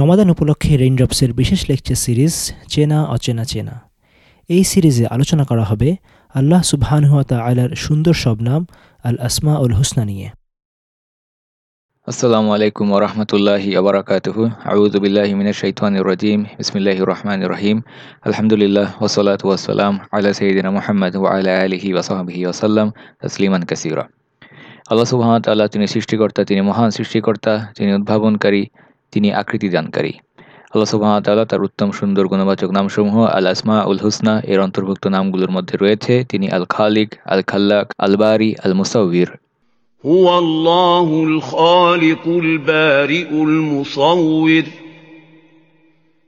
রমাদান উপলক্ষে রেইনড্রপসের বিশেষ lecture series চেনা, অচেনা, চেনা। এই সিরিজে আলোচনা করা হবে আল্লাহ সুবহানহুয়া তালার সুন্দর সব নাম, আল আসমা উল হুসনা নিয়ে। আসসালামু আলাইকুম ওরহমতুল্লাহি আবরাকাতুহু আউযু বিল্লাহি মিনাশ শাইতানির রাজিম। বিসমিল্লাহির রহমানির রহিম। আলহামদুলিল্লাহ ওয়াসসালাতু ওয়াসসালাম আলা সাইয়্যিদিনা মুহাম্মদ আলা আলিহি ওয়া সাহবিহি ওয়া সাল্লাম তাসলিমান কাসীরা। আল্লাহ ওয়া তিনি সৃষ্টিকর্তা, তিনি মহান সৃষ্টিকর্তা, তিনি উদ্ভাবনকারী তিনি আকৃতি দানকারী আল্লাহ সুবহানাহু ওয়া তাআলা তার উত্তম সুন্দর গুণবাচক নামসমূহ আল আসমা উল হুসনা এর অন্তর্ভুক্ত নামগুলোর মধ্যে রয়েছে তিনি আল খালিক আল খাল্লাক আল বারি আল মুসাউবির هو الله الخالق البارئ المصور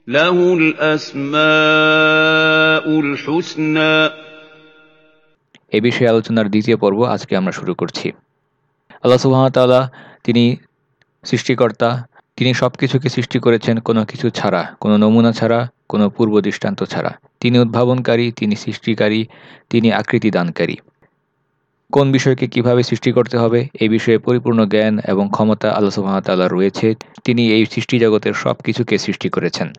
له الأسماء الحسنى এ বিষয়ে আলোচনার দ্বিতীয় পর্ব আজকে আমরা শুরু করছি আল্লাহ সুবাহতাল্লাহ তিনি সৃষ্টিকর্তা তিনি সব কিছুকে সৃষ্টি করেছেন কোনো কিছু ছাড়া, কোনো নমুনা ছাড়া, কোনো পূর্ব দৃষ্টান্ত ছাড়া। তিনি উদ্ভাবনকারী, তিনি সৃষ্টিকারী, তিনি আকৃতি দানকারী কোন বিষয়কে কীভাবে সৃষ্টি করতে হবে এই বিষয়ে পরিপূর্ণ জ্ঞান এবং ক্ষমতা আল্লাহ সুবাহতাল্লাহ রয়েছে। তিনি এই সৃষ্টি জগতের সব কিছুকে সৃষ্টি করেছেন।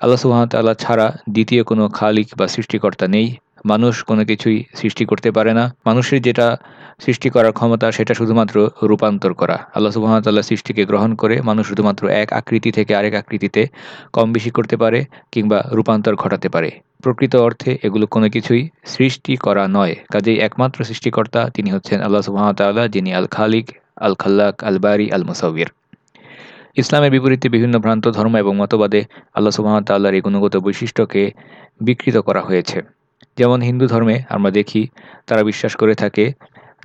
আল্লাহ সুবাহতাল্লাহ ছাড়া দ্বিতীয় কোনো খালিক বা সৃষ্টিকর্তা নেই। মানুষ কোনো কিছুই সৃষ্টি করতে পারে না। মানুষের যেটা সৃষ্টি করার ক্ষমতা সেটা শুধুমাত্র রূপান্তর করা। আল্লাহ সুবাহতাল্লাহ সৃষ্টিকে গ্রহণ করে মানুষ শুধুমাত্র এক আকৃতি থেকে আরেক আকৃতিতে কম বেশি করতে পারে কিংবা রূপান্তর ঘটাতে পারে। প্রকৃত অর্থে এগুলো কোনো কিছুই সৃষ্টি করা নয়। কাজেই একমাত্র সৃষ্টিকর্তা তিনি হচ্ছেন আল্লাহ সুবাহতাল্লাহ যিনি আল খালিক আল খাল্লাক আল বারি আল মুসাউবির ইসলামের বিপরীতে বিভিন্ন ভ্রান্ত ধর্ম এবং মতবাদে আল্লাহ সুবাহতাল্লাহর এই গুণগত বৈশিষ্ট্যকে বিকৃত করা হয়েছে। যেমন হিন্দু ধর্মে আমরা দেখি, তারা বিশ্বাস করে থাকে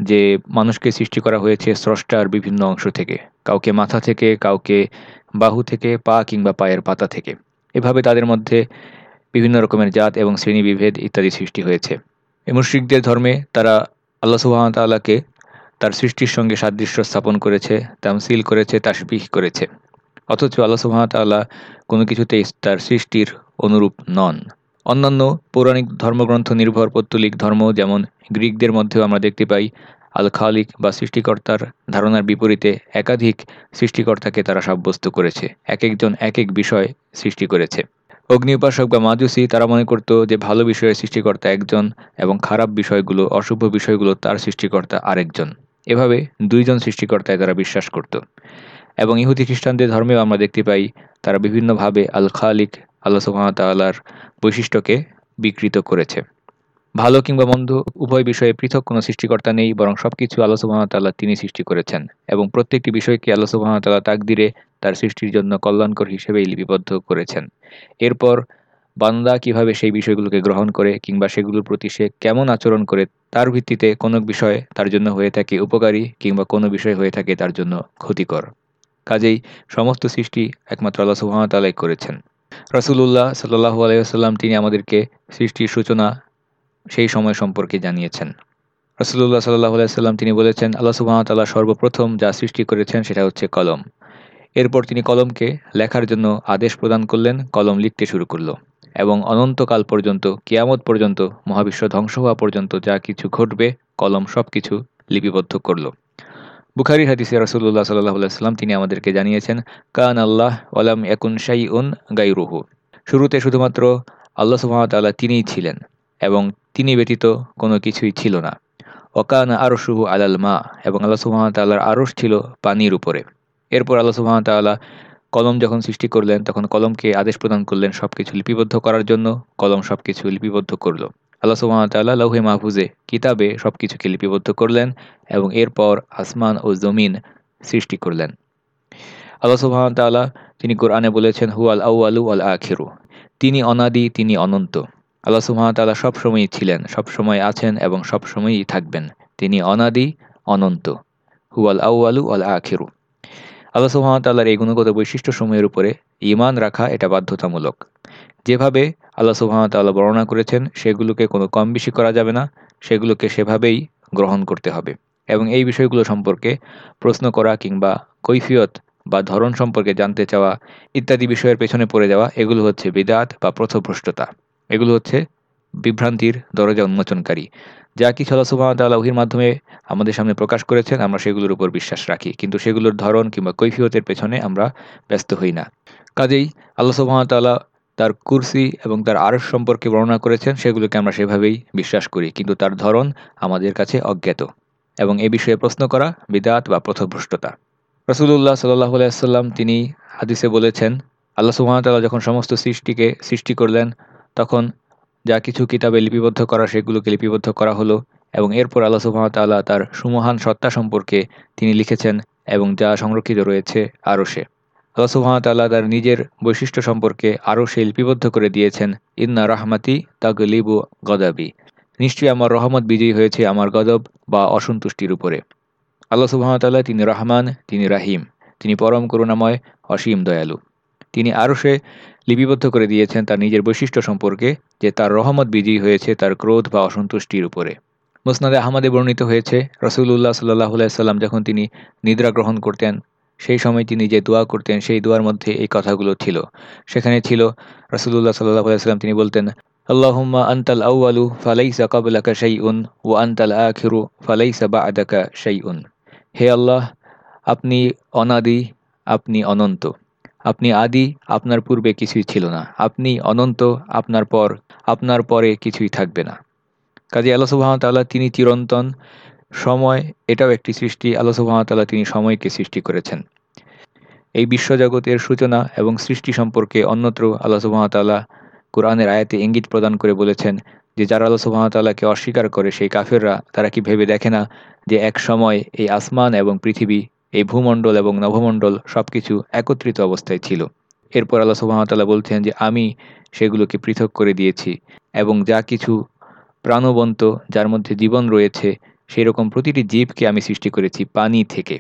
যে মানুষকে সৃষ্টি করা হয়েছে স্রষ্টার বিভিন্ন অংশ থেকে, কাউকে মাথা থেকে, কাউকে বাহু থেকে, পা কিংবা পায়ের পাতা থেকে। এভাবে তাদের মধ্যে বিভিন্ন রকমের জাত এবং শ্রেণীবিভেদ ইত্যাদি সৃষ্টি হয়েছে। এই মুশ্রিকদের ধর্মে তারা আল্লাহ সুবাহতাল্লাহকে তার সৃষ্টির সঙ্গে সাদৃশ্য স্থাপন করেছে, তামসিল করেছে, তাসবিহ করেছে। অথচ আল্লাহ সুবাহতাল্লাহ কোনো কিছুতেই তার সৃষ্টির অনুরূপ নন। অন্যান্য পৌরাণিক ধর্মগ্রন্থ নির্ভর পত্তলিক ধর্ম, যেমন গ্রিকদের মধ্যেও আমরা দেখতে পাই আল খালিক বা সৃষ্টিকর্তার ধারণার বিপরীতে একাধিক সৃষ্টিকর্তাকে তারা সাব্যস্ত করেছে। এক একজন এক এক বিষয় সৃষ্টি করেছে। অগ্নি উপাসক বা মাজুসি তারা মনে করত যে ভালো বিষয়ের সৃষ্টিকর্তা একজন এবং খারাপ বিষয়গুলো, অশুভ বিষয়গুলো তার সৃষ্টিকর্তা আরেকজন। এভাবে দুইজন সৃষ্টিকর্তায় তারা বিশ্বাস করত। এবং ইহুদি খ্রিস্টানদের ধর্মেও আমরা দেখতে পাই, তারা বিভিন্নভাবে আল খালিক আল্লাহ সুহামতাল্লাহর বৈশিষ্ট্যকে বিকৃত করেছে। ভালো কিংবা মন্দ, উভয় বিষয়ে পৃথক কোনো সৃষ্টিকর্তা নেই, বরং সব কিছু আল্লাহ সুবাহতাল্লাহ তিনি সৃষ্টি করেছেন এবং প্রত্যেকটি বিষয়কে আল্লাহ সুবাহতাল্লাহ তাকদিরে তার সৃষ্টির জন্য কল্যাণকর হিসেবেই লিপিবদ্ধ করেছেন। এরপর বান্দা কীভাবে সেই বিষয়গুলোকে গ্রহণ করে কিংবা সেগুলোর প্রতি সে কেমন আচরণ করে, তার ভিত্তিতে কোনো বিষয় তার জন্য হয়ে থাকে উপকারী কিংবা কোনো বিষয় হয়ে থাকে তার জন্য ক্ষতিকর। কাজেই সমস্ত সৃষ্টি একমাত্র আল্লাহ সুহামতাল্লাহ করেছেন। রসুল্লাহ সাল্লাহ আলাইসাল্লাম তিনি আমাদেরকে সৃষ্টির সূচনা সেই সময় সম্পর্কে জানিয়েছেন। রসুল্লাহ সাল্লাহ আলাইসাল্লাম তিনি বলেছেন, আল্লাহ সুবাহতাল্লাহ সর্বপ্রথম যা সৃষ্টি করেছেন সেটা হচ্ছে কলম। এরপর তিনি কলমকে লেখার জন্য আদেশ প্রদান করলেন, কলম লিখতে শুরু করল এবং অনন্তকাল পর্যন্ত, কিয়ামত পর্যন্ত, মহাবিশ্ব ধ্বংস হওয়া পর্যন্ত যা কিছু ঘটবে, কলম সব কিছু লিপিবদ্ধ করল। বুখারি হাদিসে রসুল্লাহ সাল্লাহ সাল্লাম তিনি আমাদেরকে জানিয়েছেন কান আল্লাহ ওয়ালাম একুন শাই উন গাইরুহু শুরুতে শুধুমাত্র আল্লাহ সুহামতাল্লাহ তিনিই ছিলেন এবং তিনি ব্যতীত কোনো কিছুই ছিল না। ওকান আরশুহু আলাল মা এবং আল্লাহ সুহামতাল্লাহর আরশ ছিল পানির উপরে। এরপর আল্লাহ সুহামতাল্লাহ কলম যখন সৃষ্টি করলেন, তখন কলমকে আদেশ প্রদান করলেন সব কিছু লিপিবদ্ধ করার জন্য। কলম সব কিছু লিপিবদ্ধ করল। আল্লাহ সুহামতাল্লাহ লৌহে মাহফুজে কিতাবে সব কিছুকে লিপিবদ্ধ করলেন এবং এরপর আসমান ও জমিন সৃষ্টি করলেন। আল্লাহ সুহামতাল্লাহ তিনি কোরআনে বলেছেন হু আল আউ আলু আখিরু। তিনি অনাদি, তিনি অনন্ত। আল্লাহ সুহামতাল্লাহ সবসময়ই ছিলেন, সবসময় আছেন এবং সবসময়ই থাকবেন। তিনি অনাদি, অনন্ত। হু আল আউ আলু আখিরু। আল্লাহ সুহামতাল্লাহর এই গুণগত বৈশিষ্ট্যসমূহের উপরে ইমান রাখা এটা বাধ্যতামূলক। যেভাবে আল্লাহ সুহামতাল্লাহ বর্ণনা করেছেন, সেগুলোকে কোনো কম বেশি করা যাবে না। সেগুলোকে সেভাবেই গ্রহণ করতে হবে। এবং এই বিষয়গুলো সম্পর্কে প্রশ্ন করা কিংবা কৈফিয়ত বা ধরন সম্পর্কে জানতে চাওয়া ইত্যাদি বিষয়ের পেছনে পড়ে যাওয়া, এগুলো হচ্ছে বিদাত বা প্রথভ্রষ্টতা। এগুলো হচ্ছে বিভ্রান্তির দরজা উন্মোচনকারী। যা কিছু আল্লাহ সুবাহতাল্লাহির মাধ্যমে আমাদের সামনে প্রকাশ করেছেন, আমরা সেগুলোর উপর বিশ্বাস রাখি। কিন্তু সেগুলোর ধরন কিংবা কৈফিয়তের পেছনে আমরা ব্যস্ত হই না। কাজেই আল্লাহ সুবাহতাল্লাহ তার কুরসি এবং তার আরশ সম্পর্কে বর্ণনা করেছেন, সেগুলোকে আমরা সেভাবেই বিশ্বাস করি। কিন্তু তার ধরন আমাদের কাছে অজ্ঞাত এবং এ বিষয়ে প্রশ্ন করা বিদাত বা পথভ্রষ্টতা। রসুল্লাহ সাল্লাহ আলাইসাল্লাম তিনি হাদিসে বলেছেন, আল্লাহ সুহামতাল্লাহ যখন সমস্ত সৃষ্টিকে সৃষ্টি করলেন, তখন যা কিছু কিতাবে লিপিবদ্ধ করা সেগুলোকে লিপিবদ্ধ করা হলো এবং এরপর আল্লাহ সুহামতাল্লাহ তার সুমহান সত্তা সম্পর্কে তিনি লিখেছেন এবং যা সংরক্ষিত রয়েছে আরও সে। সুহামতাল্লাহ তার নিজের বৈশিষ্ট্য সম্পর্কে আরও সে লিপিবদ্ধ করে দিয়েছেন। ইন্না রাহমাতি তাগলিবু গদাবি। নিশ্চয়ই আমার রহমত বিজয়ী হয়েছে আমার গদব বা অসন্তুষ্টির উপরে। আল্লাহ সুবাহতাল্লাহ তিনি রহমান, তিনি রাহিম, তিনি পরম করুণাময়, অসীম দয়ালু। তিনি আরও সে লিপিবদ্ধ করে দিয়েছেন তার নিজের বৈশিষ্ট্য সম্পর্কে যে তার রহমত বিজয়ী হয়েছে তার ক্রোধ বা অসন্তুষ্টির উপরে। মুসনাদে আহমদে বর্ণিত হয়েছে রসুল্লাহ সাল্লাহ সাল্লাম যখন তিনি নিদ্রা গ্রহণ করতেন সেই সময় তিনি যে দোয়া করতেন, সেই দোয়ার মধ্যে এই কথাগুলো ছিল। সেখানে ছিল রসুল্লাহ সাল্লাহ সাল্লাম তিনি বলতেন, আল্লাহুম্মা আন্তাল আউয়ালু ফালাইসা কাবলাকা শাইউন ও আন্তাল আখিরু ফালাইসা বা'দাকা শাইউন। হে আল্লাহ, আপনি অনাদি, আপনি অনন্ত। আপনি আদি, আপনার পূর্বে কিছুই ছিল না। আপনি অনন্ত, আপনার পর, আপনার পরে কিছুই থাকবে না। কাজী আল্লাহ সুবাহতাল্লাহ তিনি চিরন্তন সময়, এটাও একটি সৃষ্টি। আল্লাহ সুবাহতাল্লাহ তিনি সময়কে সৃষ্টি করেছেন। এই বিশ্বজগতের সূচনা এবং সৃষ্টি সম্পর্কে অন্যত্র আল্লাহ সুবাহতাল্লাহ কোরআনের আয়াতে ইঙ্গিত প্রদান করে বলেছেন যে, যারা আল্লাহ সুবাহতাল্লাহকে অস্বীকার করে, সেই কাফেররা, তারা কি ভেবে দেখে না যে, এক সময় এই আসমান এবং পৃথিবী, এই ভূমণ্ডল এবং নভমণ্ডল সব কিছু একত্রিত অবস্থায় ছিল। এরপর আল্লাহ সুবাহতাল্লাহ বলছেন যে, আমি সেগুলোকে পৃথক করে দিয়েছি এবং যা কিছু প্রাণবন্ত, যার মধ্যে জীবন রয়েছে সেই রকম প্রতিটি জীবকে আমি সৃষ্টি করেছি পানি থেকে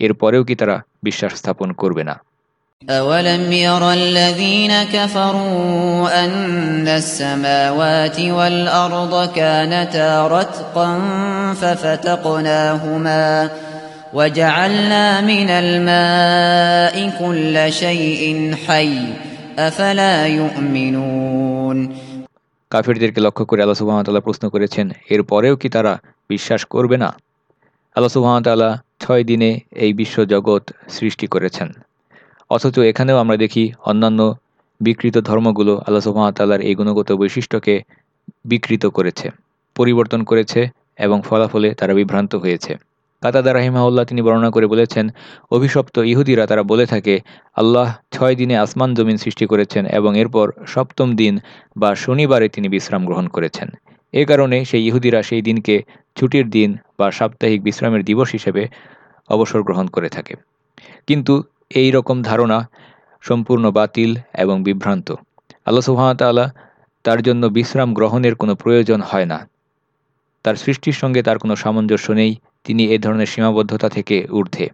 এরপরেও কি তারা বিশ্বাস স্থাপন করবে না أولم ير الذين كفروا أن السماوات والأرض كانتا رتقا ففتقناهما وجعلنا من الماء كل شيء حي أفلا يؤمنون কাফিরদেরকে লক্ষ্য করে আল্লাহ সুবাহতাল্লাহ প্রশ্ন করেছেন এরপরেও কি তারা বিশ্বাস করবে না। আল্লাহ সুবাহতাল্লাহ ছয় দিনে এই বিশ্ব জগৎ সৃষ্টি করেছেন। অথচ এখানেও আমরা দেখি অন্যান্য বিকৃত ধর্মগুলো আল্লাহ সুহামতাল্লাহর এই গুণগত বৈশিষ্ট্যকে বিকৃত করেছে, পরিবর্তন করেছে এবং ফলাফলে তারা বিভ্রান্ত হয়েছে। কাতাদা রাহিমাউল্লাহ তিনি বর্ণনা করে বলেছেন, অভিশপ্ত ইহুদিরা তারা বলে থাকে, আল্লাহ ছয় দিনে আসমান জমিন সৃষ্টি করেছেন এবং এরপর সপ্তম দিন বা শনিবারে তিনি বিশ্রাম গ্রহণ করেছেন। এ কারণে সেই ইহুদিরা সেই দিনকে ছুটির দিন বা সাপ্তাহিক বিশ্রামের দিবস হিসেবে অবসর গ্রহণ করে থাকে। কিন্তু এই রকম ধারণা সম্পূর্ণ বাতিল এবং বিভ্রান্ত। আল্লাহ সুহামতাল্লাহ তার জন্য বিশ্রাম গ্রহণের কোনো প্রয়োজন হয় না। তার সৃষ্টির সঙ্গে তার কোনো সামঞ্জস্য নেই। তিনি এ ধরনের সীমাবদ্ধতা থেকে ঊর্ধ্বে।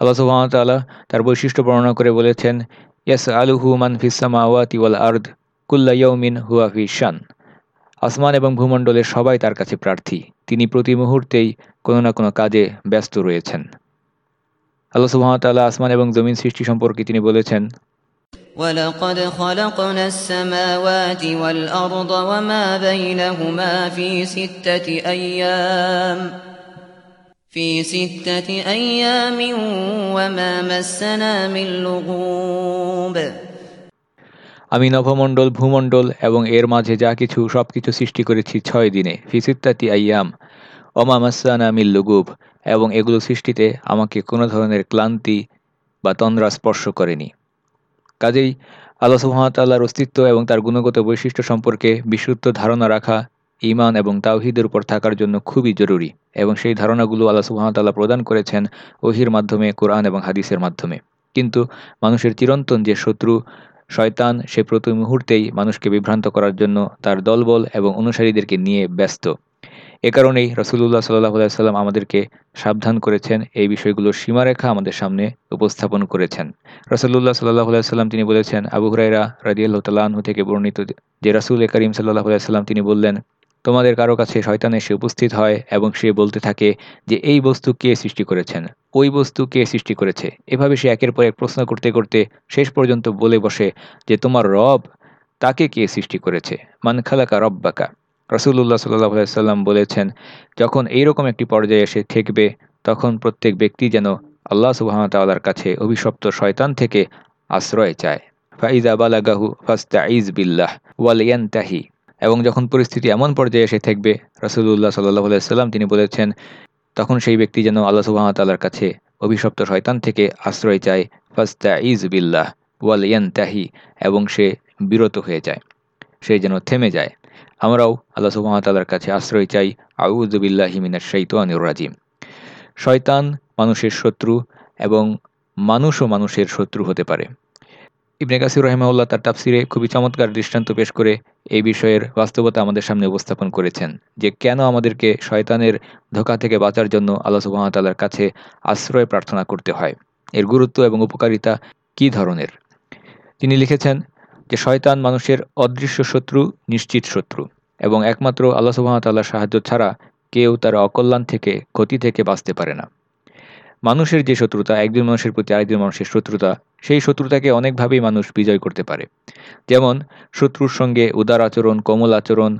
আল্লাহ সুহামতাল্লাহ তার বৈশিষ্ট্য বর্ণনা করে বলেছেন ইয়াস আলুহু মান ফিসামা আওয়াতি আর্দ কুল্লা ইয়ৌমিন হুয়াফি শান। আসমান এবং ভূমণ্ডলের সবাই তার কাছে প্রার্থী তিনি প্রতি মুহূর্তেই কোনো না কোনো কাজে ব্যস্ত রয়েছেন আল্লাহ সুহামতাল্লাহ আসমান এবং জমিন সৃষ্টি সম্পর্কে তিনি বলেছেন ولقد خلقنا السماوات والأرض وما بينهما في ستة أيام في ستة أيام وما مسنا من لغوب আমি নভমণ্ডল, ভূমণ্ডল এবং এর মাঝে যা কিছু সব কিছু সৃষ্টি করেছি ছয় দিনে। ফিসিত্তাতি আইয়াম। অমা মাসানা মিল লুগুব। এবং এগুলো সৃষ্টিতে আমাকে কোনো ধরনের ক্লান্তি বা তন্দ্রা স্পর্শ করেনি। কাজেই আল্লাহ সুহামতাল্লাহর অস্তিত্ব এবং তার গুণগত বৈশিষ্ট্য সম্পর্কে বিশুদ্ধ ধারণা রাখা ইমান এবং তাওহিদের উপর থাকার জন্য খুবই জরুরি। এবং সেই ধারণাগুলো আল্লাহ সুহামতাল্লাহ প্রদান করেছেন ওহির মাধ্যমে, কোরআন এবং হাদিসের মাধ্যমে। কিন্তু মানুষের চিরন্তন যে শত্রু শয়তান সে প্রতি মুহূর্তেই মানুষকে বিভ্রান্ত করার জন্য তার দলবল এবং অনুসারীদেরকে নিয়ে ব্যস্ত। এ কারণেই রসুল্লাহ সাল্লাহ সাল্লাম আমাদেরকে সাবধান করেছেন, এই বিষয়গুলোর সীমারেখা আমাদের সামনে উপস্থাপন করেছেন। রসুল্লাহ সাল্লাহ সাল্লাম তিনি বলেছেন, আবু হুরাইরা রাজিয়াল্লাহ তাল্লাহ্ন থেকে বর্ণিত যে রাসুল করিম সাল্লাহ সাল্লাম তিনি বললেন তোমাদের কারও কাছে শয়তান এসে উপস্থিত হয় এবং সে বলতে থাকে যে, এই বস্তু কে সৃষ্টি করেছেন? ওই বস্তু কে সৃষ্টি করেছে? এভাবে সে একের পর এক প্রশ্ন করতে করতে শেষ পর্যন্ত বলে বসে যে, তোমার রব তাকে কে সৃষ্টি করেছে? মান খালাকা রব্বাকা? রসুল্লাহ সাল্লাহ সাল্লাম বলেছেন, যখন এইরকম একটি পর্যায়ে এসে ঠেকবে, তখন প্রত্যেক ব্যক্তি যেন আল্লাহ সুবাহতাল্লার কাছে অভিশপ্ত শয়তান থেকে আশ্রয় চায়। ফাইজা বালাগাহু ফাস্তা ইজ বিল্লাহ ওয়ালিয়ান্তাহি এবং যখন পরিস্থিতি এমন পর্যায়ে এসে থাকবে রাসুল্লাহ সাল্লাহ সাল্লাম তিনি বলেছেন, তখন সেই ব্যক্তি যেন আল্লাহ সুবাহতাল্লার কাছে অভিশপ্ত শয়তান থেকে আশ্রয় চায় ফাস্তা ইজ বিল্লাহ ওয়ালিয়ান্তাহি এবং সে বিরত হয়ে যায়, সে যেন থেমে যায়। আমরাও আল্লাহ সুবাহতাল্লার কাছে আশ্রয় চাই আউজবিল্লাহি মিনার শৈতানুর রাজিম শয়তান মানুষের শত্রু এবং মানুষও মানুষের শত্রু হতে পারে। ইবনে কাসির রহমাউল্লাহ তার তাফসিরে খুবই চমৎকার দৃষ্টান্ত পেশ করে এই বিষয়ের বাস্তবতা আমাদের সামনে উপস্থাপন করেছেন, যে কেন আমাদেরকে শয়তানের ধোকা থেকে বাঁচার জন্য আল্লাহ সুবাহতাল্লার কাছে আশ্রয় প্রার্থনা করতে হয়। এর গুরুত্ব এবং উপকারিতা কি ধরনের? তিনি লিখেছেন যে শয়তান মানুষের অদৃশ্য শত্রু, নিশ্চিত শত্রু এবং একমাত্র আল্লাহ সুবাহতাল্লাহর সাহায্য ছাড়া কেউ তার অকল্যাণ থেকে, ক্ষতি থেকে বাঁচতে পারে না। মানুষের যে শত্রুতা, একজন মানুষের প্রতি আরেকজন মানুষের শত্রুতা সেই শত্রুতাকে অনেকভাবেই মানুষ বিজয় করতে পারে। যেমন, শত্রুর সঙ্গে উদার আচরণ, কোমল আচরণ,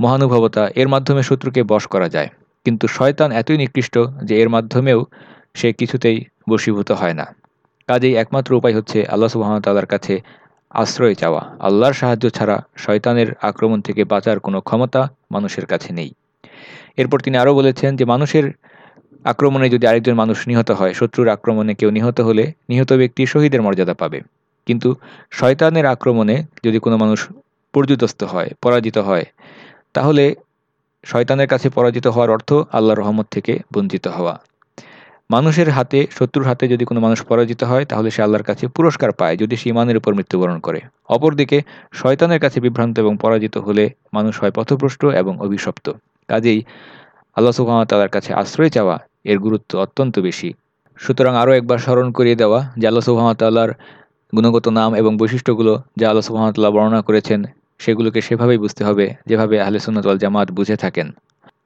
মহানুভবতা, এর মাধ্যমে শত্রুকে বশ করা যায়। কিন্তু শয়তান এতই নিকৃষ্ট যে এর মাধ্যমেও সে কিছুতেই বশীভূত হয় না। কাজেই একমাত্র উপায় হচ্ছে আল্লাহ সুবাহতাল্লার কাছে আশ্রয় চাওয়া। আল্লাহর সাহায্য ছাড়া শয়তানের আক্রমণ থেকে বাঁচার কোনো ক্ষমতা মানুষের কাছে নেই। এরপর তিনি আরও বলেছেন যে, মানুষের আক্রমণে যদি আরেকজন মানুষ নিহত হয়, শত্রুর আক্রমণে কেউ নিহত হলে নিহত ব্যক্তি শহীদের মর্যাদা পাবে। কিন্তু শয়তানের আক্রমণে যদি কোনো মানুষ পর্যুদস্ত হয়, পরাজিত হয়, তাহলে শয়তানের কাছে পরাজিত হওয়ার অর্থ আল্লাহ রহমত থেকে বঞ্চিত হওয়া। মানুষের হাতে, শত্রুর হাতে যদি কোনো মানুষ পরাজিত হয়, তাহলে সে আল্লাহর কাছে পুরস্কার পায় যদি সে ইমানের উপর মৃত্যুবরণ করে। অপরদিকে, শয়তানের কাছে বিভ্রান্ত এবং পরাজিত হলে মানুষ হয় পথভ্রষ্ট এবং অভিশপ্ত। কাজেই আল্লাহ সুহামতাল্লার কাছে আশ্রয় চাওয়া এর গুরুত্ব অত্যন্ত বেশি। সুতরাং আরও একবার স্মরণ করিয়ে দেওয়া যে আল্লাহ গুণগত নাম এবং বৈশিষ্ট্যগুলো যা আল্লাহ সুহামতাল্লাহ বর্ণনা করেছেন, সেগুলোকে সেভাবেই বুঝতে হবে, যেভাবে আহলে সুন্নতল জামাত বুঝে থাকেন।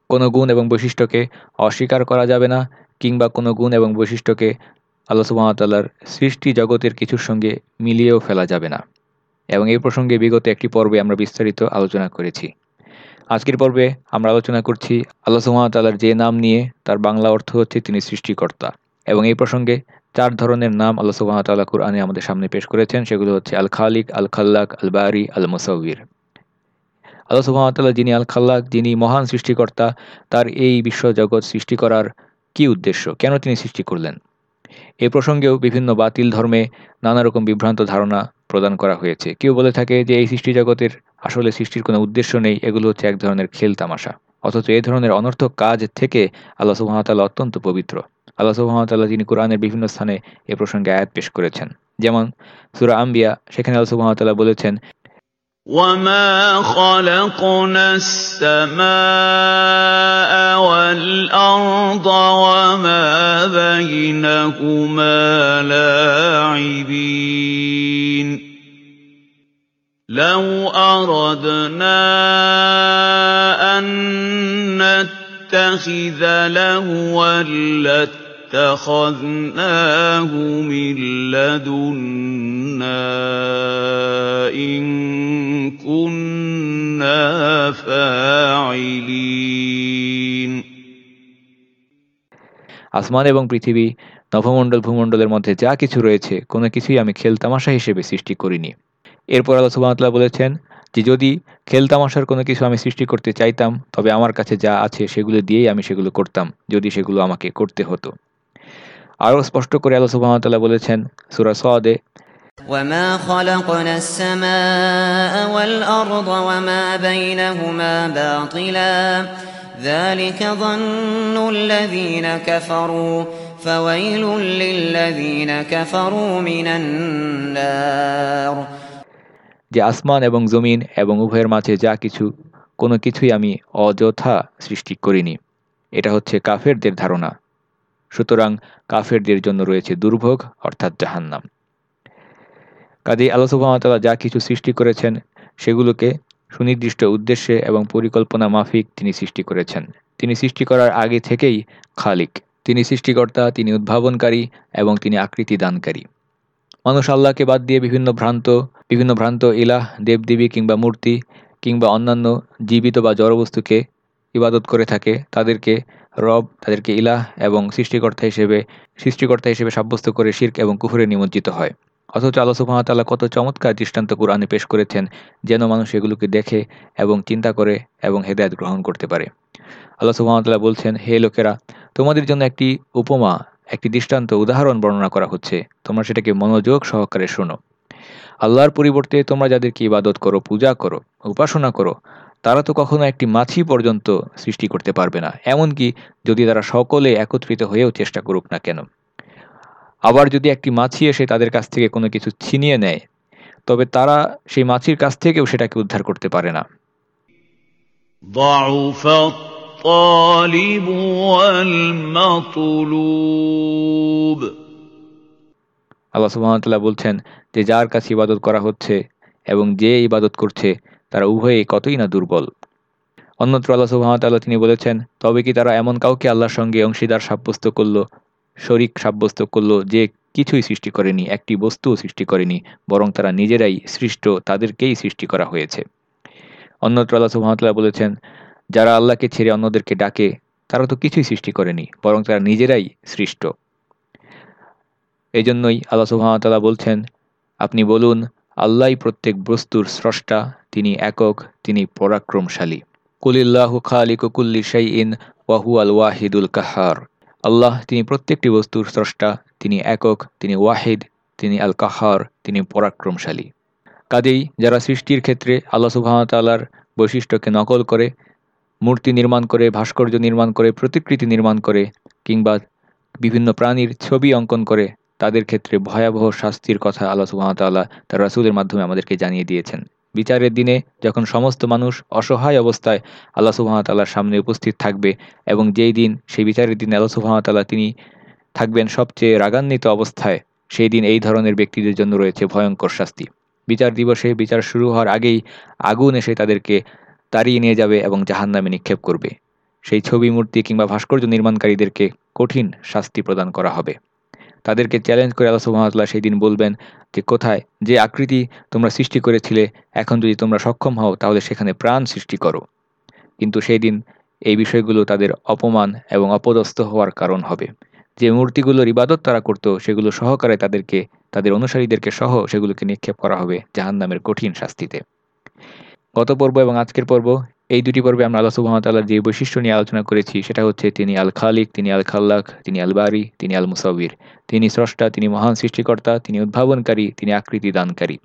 কোনো গুণ এবং বৈশিষ্ট্যকে অস্বীকার করা যাবে না, কিংবা কোনো গুণ এবং বৈশিষ্ট্যকে আল্লাহ সুবাহতাল্লার সৃষ্টি জগতের কিছুর সঙ্গে মিলিয়েও ফেলা যাবে না। এবং এই প্রসঙ্গে বিগত একটি পর্বে আমরা বিস্তারিত আলোচনা করেছি। আজকের পর্বে আমরা আলোচনা করছি আল্লাহ সুহামতাল্লার যে নাম নিয়ে, তার বাংলা অর্থ হচ্ছে তিনি সৃষ্টিকর্তা। এবং এই প্রসঙ্গে চার ধরনের নাম আল্লাহ সুবাহতাল্লাহ কুরআনে আমাদের সামনে পেশ করেছেন, সেগুলো হচ্ছে আল খালিক আল খাল্লাক আল বারি আল মুসাউর আল্লাহ সুবাহতাল্লাহ যিনি আল খাল্লাক যিনি মহান সৃষ্টিকর্তা, তার এই বিশ্বজগৎ সৃষ্টি করার কি উদ্দেশ্য? কেন তিনি সৃষ্টি করলেন? এ প্রসঙ্গেও বিভিন্ন বাতিল ধর্মে নানা রকম বিভ্রান্ত ধারণা প্রদান করা হয়েছে কেউ বলে থাকে যে এই সৃষ্টি জগতের আসলে সৃষ্টির কোনো উদ্দেশ্য নেই এগুলো হচ্ছে এক ধরনের খেল তামাশা অথচ এই ধরনের অনর্থক কাজ থেকে আল্লাহ সুহামতাল্লাহ অত্যন্ত পবিত্র আল্লাহ সুহামতাল্লাহ যিনি কোরআনের বিভিন্ন স্থানে এ প্রসঙ্গে আয়াত পেশ করেছেন যেমন সুরা আম্বিয়া সেখানে আল্লাহ সুহামতাল্লাহ বলেছেন وما خلقنا السماء والأرض وما بينهما لاعبين لو أردنا أن نتخذ لهوا لاتخذناه من لدنا إن كنا فاعلين আসমান এবং পৃথিবী নভমণ্ডল ভূমণ্ডলের মধ্যে যা কিছু রয়েছে কোনো কিছুই আমি খেলতামাশা হিসেবে সৃষ্টি করিনি এরপর আল্লাহ সুবাহতাল্লাহ বলেছেন যে যদি খেলতামাশার কোনো কিছু আমি সৃষ্টি করতে চাইতাম তবে আমার কাছে যা আছে সেগুলো দিয়েই আমি সেগুলো করতাম যদি সেগুলো আমাকে করতে হতো আরও স্পষ্ট করে আল্লাহ সুবাহতাল্লাহ বলেছেন সুরা সদে وما خلقنا السماء والأرض وما بينهما باطلا ذلك ظن الذين كفروا فويل للذين كفروا من النار যে আসমান এবং জমিন এবং উভয়ের মাঝে যা কিছু, কোনো কিছুই আমি অযথা সৃষ্টি করিনি। এটা হচ্ছে কাফেরদের ধারণা। সুতরাং কাফেরদের জন্য রয়েছে দুর্ভোগ, অর্থাৎ জাহান্নাম। কাজেই আল্লাহ যা কিছু সৃষ্টি করেছেন, সেগুলোকে সুনির্দিষ্ট উদ্দেশ্যে এবং পরিকল্পনা মাফিক তিনি সৃষ্টি করেছেন। তিনি সৃষ্টি করার আগে থেকেই খালিক। তিনি সৃষ্টিকর্তা, তিনি উদ্ভাবনকারী এবং তিনি আকৃতি দানকারী। মানুষ আল্লাহকে বাদ দিয়ে বিভিন্ন ভ্রান্ত বিভিন্ন ভ্রান্ত ইলাহ, দেবদেবী কিংবা মূর্তি কিংবা অন্যান্য জীবিত বা জড়বস্তুকে ইবাদত করে থাকে, তাদেরকে রব, তাদেরকে ইলাহ এবং সৃষ্টিকর্তা হিসেবে সৃষ্টিকর্তা হিসেবে সাব্যস্ত করে শির্ক এবং কুফুরে নিমজ্জিত হয়। অথচ আল্লাহ সুবাহতাল্লাহ কত চমৎকার দৃষ্টান্ত কোরআনে পেশ করেছেন যেন মানুষ এগুলোকে দেখে এবং চিন্তা করে এবং হেদায়ত গ্রহণ করতে পারে। আল্লাহ সুবাহতাল্লাহ বলছেন, হে লোকেরা, তোমাদের জন্য একটি উপমা একটি দৃষ্টান্ত, উদাহরণ বর্ণনা করা হচ্ছে। তোমরা সেটাকে মনোযোগ সহকারে শোনো। আল্লাহর পরিবর্তে তোমরা যাদেরকে ইবাদত করো, পূজা করো, উপাসনা করো, তারা তো কখনো একটি মাছি পর্যন্ত সৃষ্টি করতে পারবে না। এমনকি যদি তারা সকলে একত্রিত হয়েও চেষ্টা করুক না কেন। আবার যদি একটি মাছি এসে তাদের কাছ থেকে কোনো কিছু ছিনিয়ে নেয়, তবে তারা সেই মাছির কাছ থেকেও সেটাকে উদ্ধার করতে পারে না। الطالب والمطلوب আল্লাহ সুবাহতাল্লাহ বলছেন যে যার কাছে ইবাদত করা হচ্ছে এবং যে ইবাদত করছে তারা উভয়ে কতই না দুর্বল অন্যত্র আল্লাহ সুবাহতাল্লাহ তিনি বলেছেন তবে কি তারা এমন কাউকে আল্লাহর সঙ্গে অংশীদার সাব্যস্ত করলো শরিক সাব্যস্ত করলো যে কিছুই সৃষ্টি করেনি একটি বস্তুও সৃষ্টি করেনি বরং তারা নিজেরাই সৃষ্ট তাদেরকেই সৃষ্টি করা হয়েছে অন্যত্র আল্লাহ সুহামতাল্লাহ বলেছেন যারা আল্লাহকে ছেড়ে অন্যদেরকে ডাকে, তারা তো কিছুই সৃষ্টি করেনি, বরং তারা নিজেরাই সৃষ্ট। এই জন্যই আল্লাহ সুহামতাল্লাহ বলছেন, আপনি বলুন আল্লাহই প্রত্যেক বস্তুর স্রষ্টা, তিনি একক, তিনি পরাক্রমশালী। কুলিল্লাহু খালিকুল্লি শাই ইন ওয়াহু আল ওয়াহিদুল কাহার। আল্লাহ তিনি প্রত্যেকটি বস্তুর স্রষ্টা, তিনি একক, তিনি ওয়াহিদ, তিনি আল কাহার, তিনি পরাক্রমশালী। কাজেই যারা সৃষ্টির ক্ষেত্রে আল্লাহ সুবাহতাল্লার বৈশিষ্ট্যকে নকল করে মূর্তি নির্মাণ করে, ভাস্কর্য নির্মাণ করে, প্রতিকৃতি নির্মাণ করে কিংবা বিভিন্ন প্রাণীর ছবি অঙ্কন করে, তাদের ক্ষেত্রে ভয়াবহ শাস্তির কথা আল্লাহ সুবাহতাল্লাহ তার রাসুলের মাধ্যমে আমাদেরকে জানিয়ে দিয়েছেন। বিচারের দিনে যখন সমস্ত মানুষ অসহায় অবস্থায় আল্লাহ সুহামতাল্লাহর সামনে উপস্থিত থাকবে এবং যেই দিন, সেই বিচারের দিনে আল্লাহ সুহামতাল্লাহ তিনি থাকবেন সবচেয়ে রাগান্বিত অবস্থায়, সেই দিন এই ধরনের ব্যক্তিদের জন্য রয়েছে ভয়ঙ্কর শাস্তি। বিচার দিবসে বিচার শুরু হওয়ার আগেই আগুন এসে তাদেরকে তাড়িয়ে নিয়ে যাবে এবং জাহান নামে নিক্ষেপ করবে। সেই ছবি, মূর্তি কিংবা ভাস্কর্য নির্মাণকারীদেরকে কঠিন শাস্তি প্রদান করা হবে। তাদেরকে চ্যালেঞ্জ করে আল্লাহ সুহামতাল্লাহ সেই দিন বলবেন যে, কোথায়? যে আকৃতি তোমরা সৃষ্টি করেছিলে, এখন যদি তোমরা সক্ষম হও, তাহলে সেখানে প্রাণ সৃষ্টি করো। কিন্তু সেই দিন এই বিষয়গুলো তাদের অপমান এবং অপদস্থ হওয়ার কারণ হবে। যে মূর্তিগুলোর ইবাদত তারা করত, সেগুলো সহকারে তাদেরকে, তাদের অনুসারীদেরকে সহ সেগুলোকে নিক্ষেপ করা হবে জাহান নামের কঠিন শাস্তিতে। গত পর্ব এবং আজকের পর্ব, এই দুটি পর্বে আমরা আল্লাহ সুহামতাল্লাহ যে বৈশিষ্ট্য নিয়ে আলোচনা করেছি সেটা হচ্ছে তিনি আল খালিক তিনি আল খাল্লাক তিনি আল বারি তিনি আল মুসাবির তিনি স্রষ্টা, তিনি মহান সৃষ্টিকর্তা, তিনি উদ্ভাবনকারী, তিনি আকৃতি দানকারী।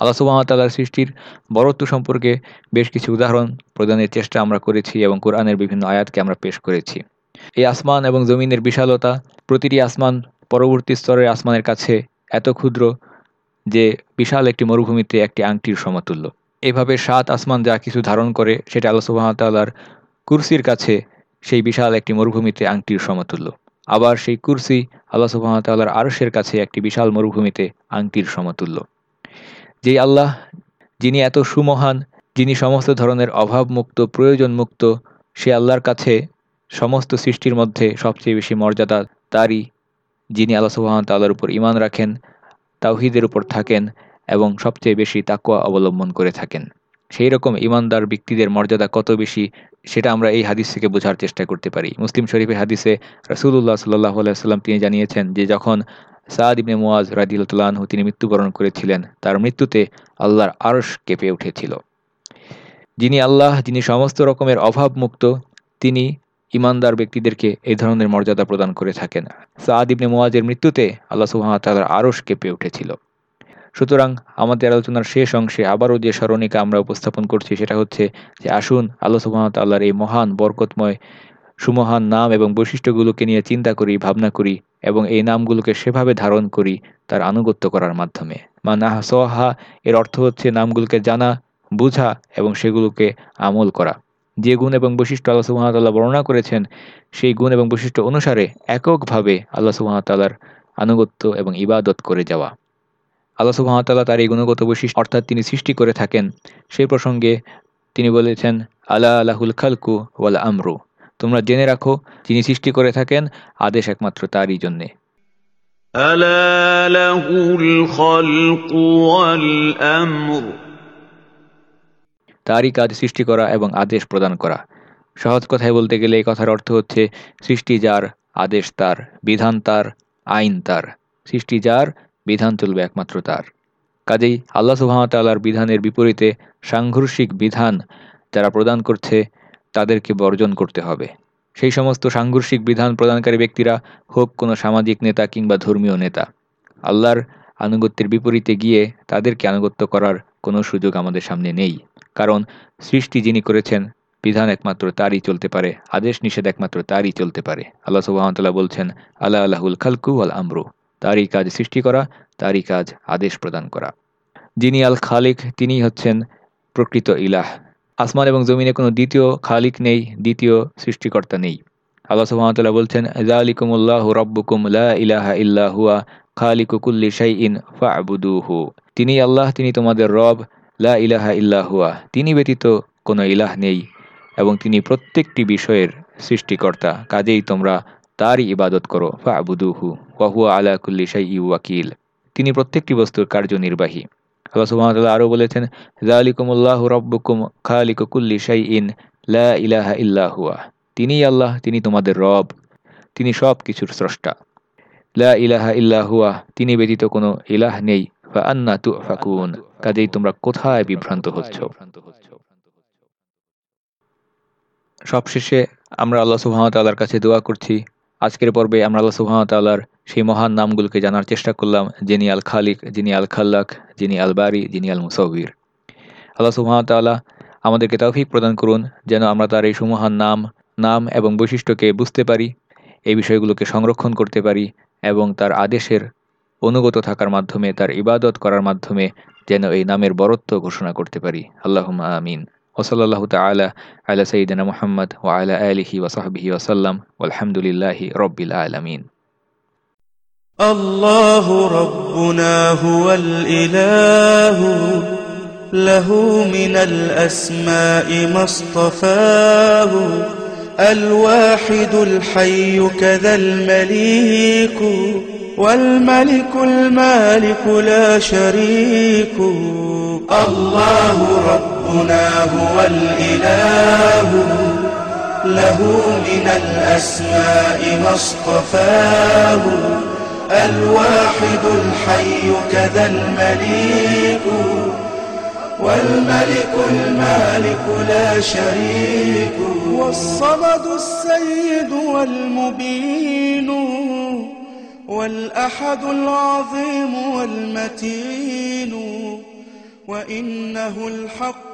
আল্লাহ সুবাহতাল্লাহর সৃষ্টির বরত্ব সম্পর্কে বেশ কিছু উদাহরণ প্রদানের চেষ্টা আমরা করেছি এবং কোরআনের বিভিন্ন আয়াতকে আমরা পেশ করেছি। এই আসমান এবং জমিনের বিশালতা, প্রতিটি আসমান পরবর্তী স্তরের আসমানের কাছে এত ক্ষুদ্র যে বিশাল একটি মরুভূমিতে একটি আংটির সমতুল্য। এভাবে সাত আসমান যা কিছু ধারণ করে, সেটা আল্লাহ সুবাহতাল্লাহর কুরসির কাছে সেই বিশাল একটি মরুভূমিতে আংটির সমতুল্য। আবার সেই কুরসি আল্লাহ সুবাহতাল্লাহর আরশের কাছে একটি বিশাল মরুভূমিতে আংটির সমতুল্য। যেই আল্লাহ, যিনি এত সুমহান, যিনি সমস্ত ধরনের অভাবমুক্ত, প্রয়োজনমুক্ত, সে আল্লাহর কাছে সমস্ত সৃষ্টির মধ্যে সবচেয়ে বেশি মর্যাদা তারই, যিনি আল্লাহ সুবাহন তাল্লার উপর ইমান রাখেন, তাওহিদের উপর থাকেন এবং সবচেয়ে বেশি তাকুয়া অবলম্বন করে থাকেন। সেই রকম ইমানদার ব্যক্তিদের মর্যাদা কত বেশি, সেটা আমরা এই হাদিস থেকে বোঝার চেষ্টা করতে পারি। মুসলিম শরীফের হাদিসে রসুল্লাহ সাল্লাহ আলাইসাল্লাম তিনি জানিয়েছেন যে, যখন সাদ ইবনে মুয়াজ রাদিউল্লাহু তিনি মৃত্যুবরণ করেছিলেন, তার মৃত্যুতে আল্লাহর আরশ কেঁপে উঠেছিল। যিনি আল্লাহ, যিনি সমস্ত রকমের অভাব মুক্ত তিনি ইমানদার ব্যক্তিদেরকে এই ধরনের মর্যাদা প্রদান করে থাকেন। সাদ ইবনে মুয়াজের মৃত্যুতে আল্লাহ সুহামতাল্লাহর আরশ কেঁপে উঠেছিল। সুতরাং আমাদের আলোচনার শেষ অংশে আবারও যে স্মরণিকা আমরা উপস্থাপন করছি সেটা হচ্ছে যে আসুন, আল্লাহ সুহামতাল্লাহর এই মহান, বরকতময়, সুমহান নাম এবং বৈশিষ্ট্যগুলোকে নিয়ে চিন্তা করি, ভাবনা করি এবং এই নামগুলোকে সেভাবে ধারণ করি তার আনুগত্য করার মাধ্যমে। মা নাহা সোহা এর অর্থ হচ্ছে নামগুলোকে জানা, বুঝা এবং সেগুলোকে আমল করা। যে গুণ এবং বৈশিষ্ট্য আল্লাহ সুহামতাল্লাহ বর্ণনা করেছেন, সেই গুণ এবং বৈশিষ্ট্য অনুসারে এককভাবে আল্লাহ সুহামতাল্লাহর আনুগত্য এবং ইবাদত করে যাওয়া। আল্লাহ সুহামতাল্লাহ তার এই গুণগত বৈশিষ্ট্য অর্থাৎ তিনি সৃষ্টি করে থাকেন। সেই প্রসঙ্গে তিনি বলেছেন আল্লাহ আল্লাহুল খালকু ওয়াল আমরু। তোমরা জেনে রাখো যিনি সৃষ্টি করে থাকেন আদেশ একমাত্র তারই জন্যে। তারই কাজ সৃষ্টি করা এবং আদেশ প্রদান করা। সহজ কথায় বলতে গেলে এই কথার অর্থ হচ্ছে সৃষ্টি যার আদেশ তার বিধান তার আইন তার। সৃষ্টি যার বিধান চলবে একমাত্র তার। কাজেই আল্লাহ সুহামতাল্লাহর বিধানের বিপরীতে সাংঘর্ষিক বিধান যারা প্রদান করছে, তাদেরকে বর্জন করতে হবে। সেই সমস্ত সাংঘর্ষিক বিধান প্রদানকারী ব্যক্তিরা হোক কোনো সামাজিক নেতা কিংবা ধর্মীয় নেতা, আল্লাহর আনুগত্যের বিপরীতে গিয়ে তাদেরকে আনুগত্য করার কোনো সুযোগ আমাদের সামনে নেই। কারণ সৃষ্টি যিনি করেছেন, বিধান একমাত্র তারই চলতে পারে, আদেশ নিষেধ একমাত্র তারই চলতে পারে। আল্লাহ সুবাহতাল্লাহ বলছেন আল্লাহ আল্লাহুল খালকু আল আমরু। তারই কাজ সৃষ্টি করা, তারই কাজ আদেশ প্রদান করা। যিনি আল খালিক তিনি হচ্ছেন প্রকৃত ইলাহ। আসমান এবং জমিনে কোনো দ্বিতীয় খালিক নেই, দ্বিতীয় সৃষ্টিকর্তা নেই। আল্লাহ সুহামতাল্লাহ বলছেন জালিকুমুল্লাহ রব্বুকুম লা ইলাহা ইল্লা হুয়া, খালিকু কুল্লি শাইইন ফা'বুদুহু। তিনি আল্লাহ, তিনি তোমাদের রব, লা ইলাহা ইল্লা হুয়া। তিনি ব্যতীত কোনো ইলাহ নেই এবং তিনি প্রত্যেকটি বিষয়ের সৃষ্টিকর্তা। কাজেই তোমরা তারই ইবাদত করো, ফা'বুদুহু, ওয়া হুয়া আলা কুল্লি শাইই ওয়াকিল। তিনি প্রত্যেকটি বস্তুর কার্যনির্বাহী। আল্লাহ সুবহানাহু আরও বলেছেন জালিকুমুল্লাহ রব্বুকুম খালিকু কুল্লি শাইইন, লা ইলাহা ইল্লা হুয়া। তিনিই আল্লাহ, তিনি তোমাদের রব, তিনি সব কিছুর স্রষ্টা। লা ইলাহা ইল্লা হুয়া, তিনি ব্যতীত কোনো ইলাহ নেই। বা আন্না তু ফাকুন কাজেই তোমরা কোথায় বিভ্রান্ত হচ্ছ? সবশেষে আমরা আল্লাহ সুহামতাল্লাহর কাছে দোয়া করছি আজকের পর্বে আমরা আল্লাহ সুহামতাল্লাহর সেই মহান নামগুলোকে জানার চেষ্টা করলাম, যিনি আল খালিক, যিনি আল খাল্লাক, যিনি আল বারি, যিনি আল মুসাউবির আল্লাহ সুহামতাল্লাহ আমাদেরকে তৌফিক প্রদান করুন, যেন আমরা তার এই সুমহান নাম নাম এবং বৈশিষ্ট্যকে বুঝতে পারি, এই বিষয়গুলোকে সংরক্ষণ করতে পারি এবং তার আদেশের অনুগত থাকার মাধ্যমে, তার ইবাদত করার মাধ্যমে যেন এই নামের বরত্ব ঘোষণা করতে পারি। আল্লাহ আমিন। وصلى الله تعالى على سيدنا محمد وعلى آله وصحبه وسلم والحمد لله رب العالمين. الله ربنا هو الإله له من الأسماء ما اصطفاه الواحد الحي كذا المليك والملك المالك لا شريك. الله ربنا ربنا هو الإله. له من الأسماء ما اصطفاه. الواحد الحي كذا المليك. والملك المالك لا شريك. والصمد السيد والمبين. والأحد العظيم والمتين. وإنه الحق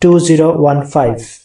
2015